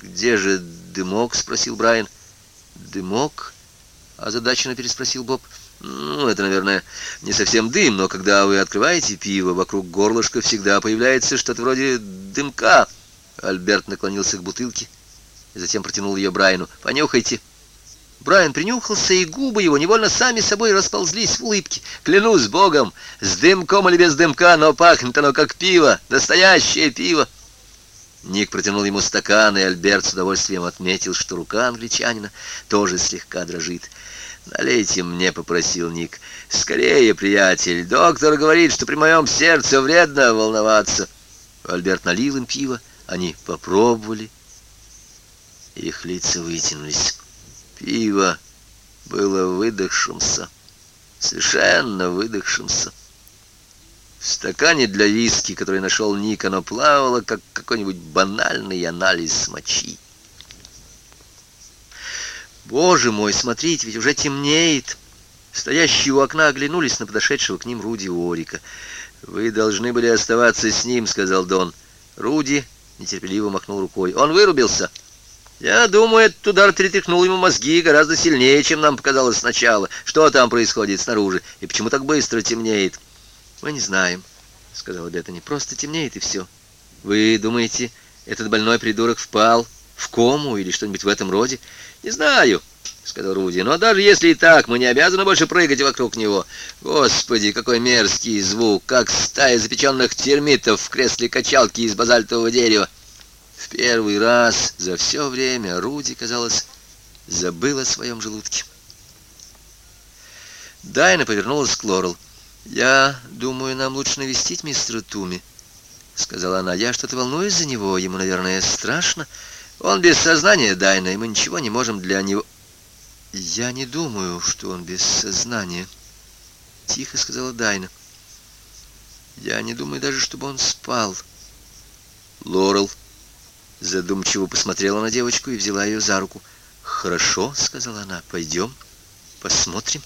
«Где же дымок?» — спросил Брайан. «Дымок?» — озадаченно переспросил Боб. «Ну, это, наверное, не совсем дым, но когда вы открываете пиво, вокруг горлышка всегда появляется что-то вроде дымка». Альберт наклонился к бутылке и затем протянул ее Брайану. «Понюхайте». Брайан принюхался, и губы его невольно сами собой расползлись в улыбке. «Клянусь Богом, с дымком или без дымка, но пахнет оно как пиво, настоящее пиво». Ник протянул ему стакан, и Альберт с удовольствием отметил, что рука англичанина тоже слегка дрожит. «Налейте мне», — попросил Ник. «Скорее, приятель, доктор говорит, что при моем сердце вредно волноваться». Альберт налил им пиво, они попробовали. Их лица вытянулись. Пиво было выдохшимся, совершенно выдохшимся. В стакане для виски, который нашел Ник, оно плавало, как какой-нибудь банальный анализ мочи. «Боже мой, смотрите, ведь уже темнеет!» Стоящие у окна оглянулись на подошедшего к ним Руди Орика. «Вы должны были оставаться с ним», — сказал Дон. Руди нетерпеливо махнул рукой. «Он вырубился!» «Я думаю, этот удар перетряхнул ему мозги гораздо сильнее, чем нам показалось сначала. Что там происходит снаружи? И почему так быстро темнеет?» «Мы не знаем», — сказала Беттани. «Просто темнеет, и все. Вы думаете, этот больной придурок впал в кому или что-нибудь в этом роде?» «Не знаю», — сказал Руди. «Но даже если и так, мы не обязаны больше прыгать вокруг него. Господи, какой мерзкий звук, как стая запеченных термитов в кресле качалки из базальтового дерева». В первый раз за все время Руди, казалось, забыл о своем желудке. Дайна повернулась к Лорел. «Я думаю, нам лучше навестить мистера Туми», — сказала она. «Я что-то волнуюсь за него. Ему, наверное, страшно. Он без сознания, Дайна, и мы ничего не можем для него...» «Я не думаю, что он без сознания», — тихо сказала Дайна. «Я не думаю даже, чтобы он спал». Лорел задумчиво посмотрела на девочку и взяла ее за руку. «Хорошо», — сказала она, — «пойдем, посмотрим».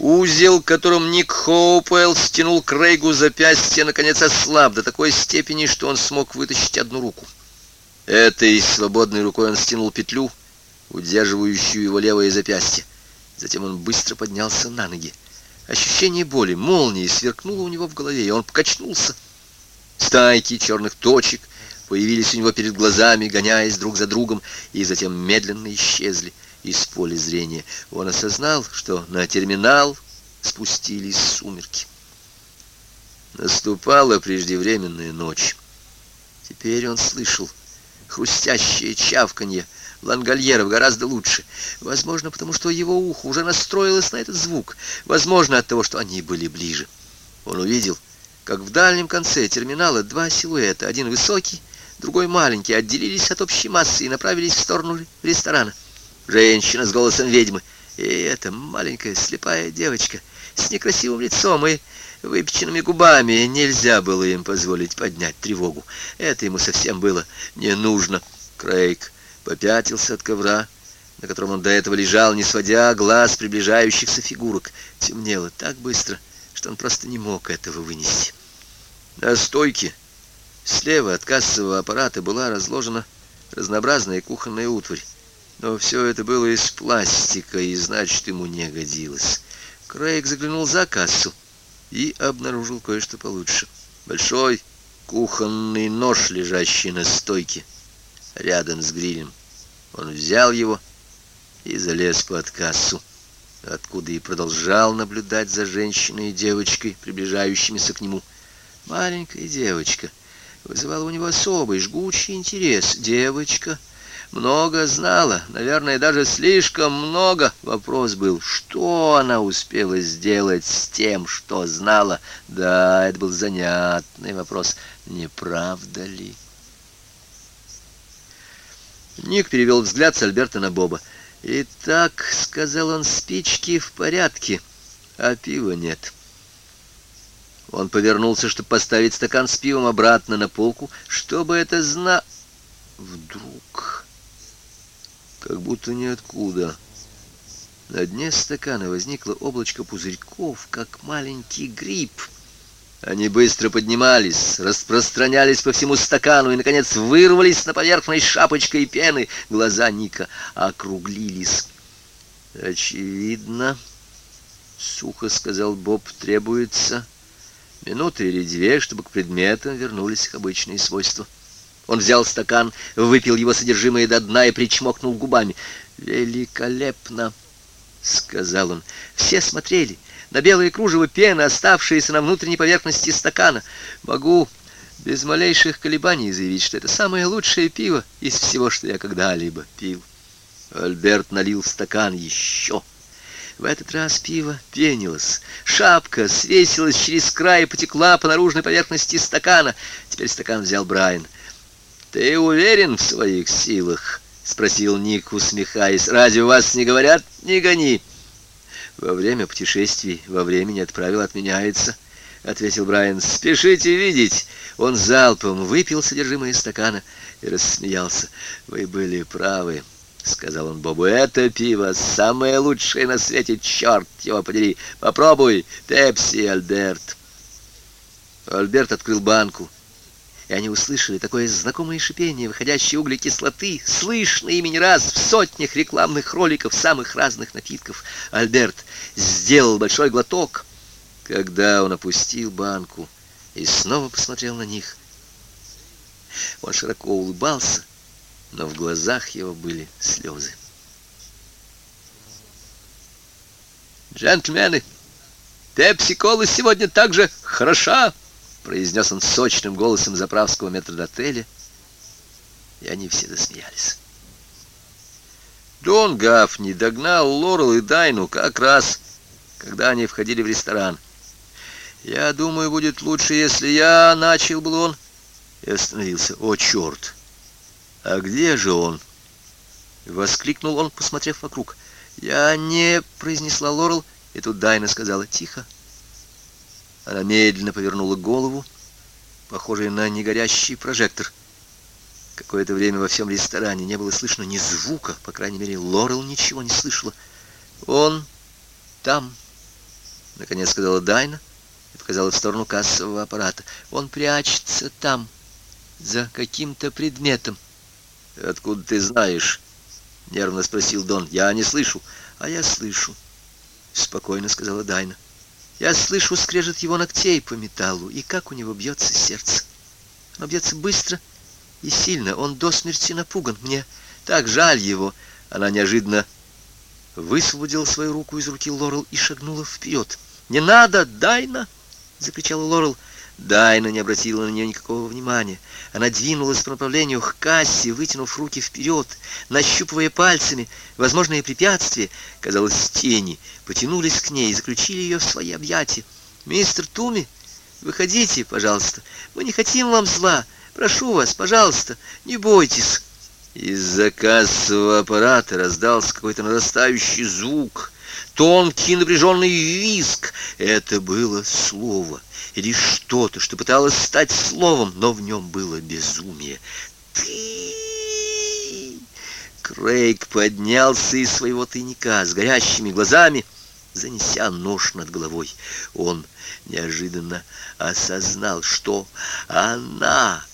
Узел, которым Ник Хоупуэлл стянул Крейгу запястье, наконец ослаб до такой степени, что он смог вытащить одну руку. Этой свободной рукой он стянул петлю, удерживающую его левое запястье. Затем он быстро поднялся на ноги. Ощущение боли, молнии сверкнуло у него в голове, и он покачнулся. Стайки черных точек появились у него перед глазами, гоняясь друг за другом, и затем медленно исчезли из поля зрения. Он осознал, что на терминал спустились сумерки. Наступала преждевременная ночь. Теперь он слышал хрустящее чавканье лангольеров гораздо лучше. Возможно, потому что его ухо уже настроилось на этот звук. Возможно, от того, что они были ближе. Он увидел, как в дальнем конце терминала два силуэта, один высокий, другой маленький, отделились от общей массы и направились в сторону ресторана. Женщина с голосом ведьмы. И эта маленькая слепая девочка с некрасивым лицом и выпеченными губами. Нельзя было им позволить поднять тревогу. Это ему совсем было не нужно. Крейг попятился от ковра, на котором он до этого лежал, не сводя глаз приближающихся фигурок. Темнело так быстро, что он просто не мог этого вынести. На стойке слева от кассового аппарата была разложена разнообразная кухонная утварь. Но все это было из пластика, и значит, ему не годилось. Крейг заглянул за кассу и обнаружил кое-что получше. Большой кухонный нож, лежащий на стойке, рядом с грилем. Он взял его и залез под кассу, откуда и продолжал наблюдать за женщиной и девочкой, приближающимися к нему. Маленькая девочка вызывала у него особый жгучий интерес. Девочка много знала, наверное, даже слишком много. Вопрос был, что она успела сделать с тем, что знала. Да, это был занятный вопрос, не правда ли? Ник перевел взгляд с Альберта на Боба. «Итак», — сказал он, — «спички в порядке, а пива нет». Он повернулся, чтобы поставить стакан с пивом обратно на полку. Чтобы это зна... Вдруг как будто ниоткуда. На дне стакана возникло облачко пузырьков, как маленький гриб. Они быстро поднимались, распространялись по всему стакану и, наконец, вырвались на поверхность шапочкой пены. Глаза Ника округлились. «Очевидно, — сухо сказал Боб, — требуется минута или две, чтобы к предметам вернулись их обычные свойства». Он взял стакан, выпил его содержимое до дна и причмокнул губами. «Великолепно!» — сказал он. «Все смотрели на белое кружево пены, оставшееся на внутренней поверхности стакана. Могу без малейших колебаний заявить, что это самое лучшее пиво из всего, что я когда-либо пил». Альберт налил стакан еще. В этот раз пиво пенилось. Шапка свесилась через край и потекла по наружной поверхности стакана. Теперь стакан взял Брайан. «Ты уверен в своих силах?» — спросил Ник, усмехаясь. «Разве вас не говорят? Не гони!» «Во время путешествий во времени от правил отменяется», — ответил Брайан. «Спешите видеть!» Он залпом выпил содержимое стакана и рассмеялся. «Вы были правы», — сказал он Бобу. «Это пиво самое лучшее на свете, черт его подери! Попробуй, Пепси, Альберт!» Альберт открыл банку и они услышали такое знакомое шипение, выходящее углекислоты, слышное ими не раз в сотнях рекламных роликов самых разных напитков. Альберт сделал большой глоток, когда он опустил банку и снова посмотрел на них. Он широко улыбался, но в глазах его были слезы. «Джентльмены, пепси-кола сегодня так же хороша!» Произнес он сочным голосом заправского метрдотеля, и они все засмеялись. Дон Гафни догнал Лорел и Дайну как раз, когда они входили в ресторан. «Я думаю, будет лучше, если я...» — начал был он и остановился. «О, черт! А где же он?» Воскликнул он, посмотрев вокруг. «Я не...» — произнесла Лорел, и тут Дайна сказала «Тихо». Она медленно повернула голову, похожая на негорящий прожектор. Какое-то время во всем ресторане не было слышно ни звука, по крайней мере, Лорел ничего не слышала. «Он там», — наконец сказала Дайна и показала в сторону кассового аппарата. «Он прячется там, за каким-то предметом». «Откуда ты знаешь?» — нервно спросил Дон. «Я не слышу». «А я слышу», — спокойно сказала Дайна. Я слышу скрежет его ногтей по металлу, и как у него бьется сердце. Оно бьется быстро и сильно. Он до смерти напуган. Мне так жаль его. Она неожиданно высвободила свою руку из руки Лорел и шагнула вперед. «Не надо, Дайна!» — закричала Лорел. Дайна не обратила на нее никакого внимания. Она двинулась по направлению к кассе, вытянув руки вперед, нащупывая пальцами возможные препятствия. Казалось, тени потянулись к ней и заключили ее в свои объятия. «Мистер Туми, выходите, пожалуйста. Мы не хотим вам зла. Прошу вас, пожалуйста, не бойтесь». Из-за кассового аппарата раздался какой-то нарастающий звук, тонкий напряженный визг. Это было слово или что-то, что пыталось стать словом, но в нем было безумие. «Ты!» Крейг поднялся из своего тайника с горящими глазами, занеся нож над головой. Он неожиданно осознал, что она,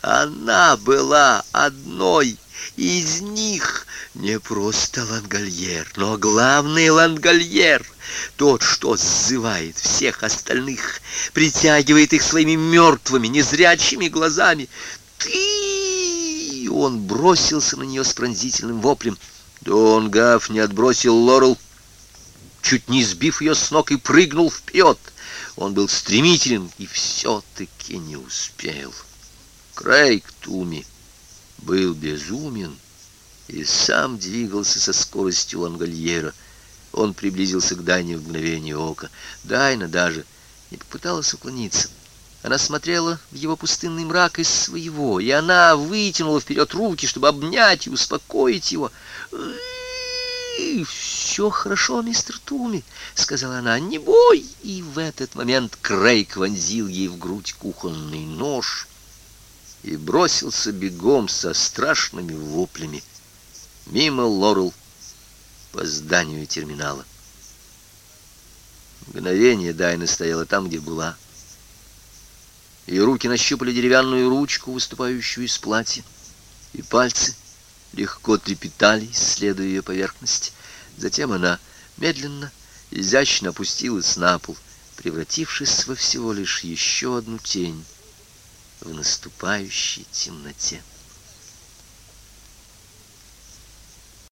она была одной из них не просто лангольер, но главный лангольер, тот, что сзывает всех остальных, притягивает их своими мертвыми, незрячими глазами. Ты! Он бросился на нее с пронзительным воплем. Дон Гаф не отбросил Лорел, чуть не сбив ее с ног и прыгнул вперед. Он был стремителен и все-таки не успел. Крейг Туми был безумен и сам двигался со скоростью лангольера. Он приблизился к Дайне в мгновение ока. Дайна даже не попыталась уклониться. Она смотрела в его пустынный мрак из своего, и она вытянула вперед руки, чтобы обнять и успокоить его. «Все хорошо, мистер Туми», — сказала она, — «не бой!» И в этот момент Крейг вонзил ей в грудь кухонный нож и бросился бегом со страшными воплями мимо Лорел по зданию терминала. Мгновение Дайна стояла там, где была. Ее руки нащупали деревянную ручку, выступающую из платья, и пальцы легко трепетали, исследуя ее поверхность. Затем она медленно, изящно опустилась на пол, превратившись во всего лишь еще одну тень в наступающей темноте.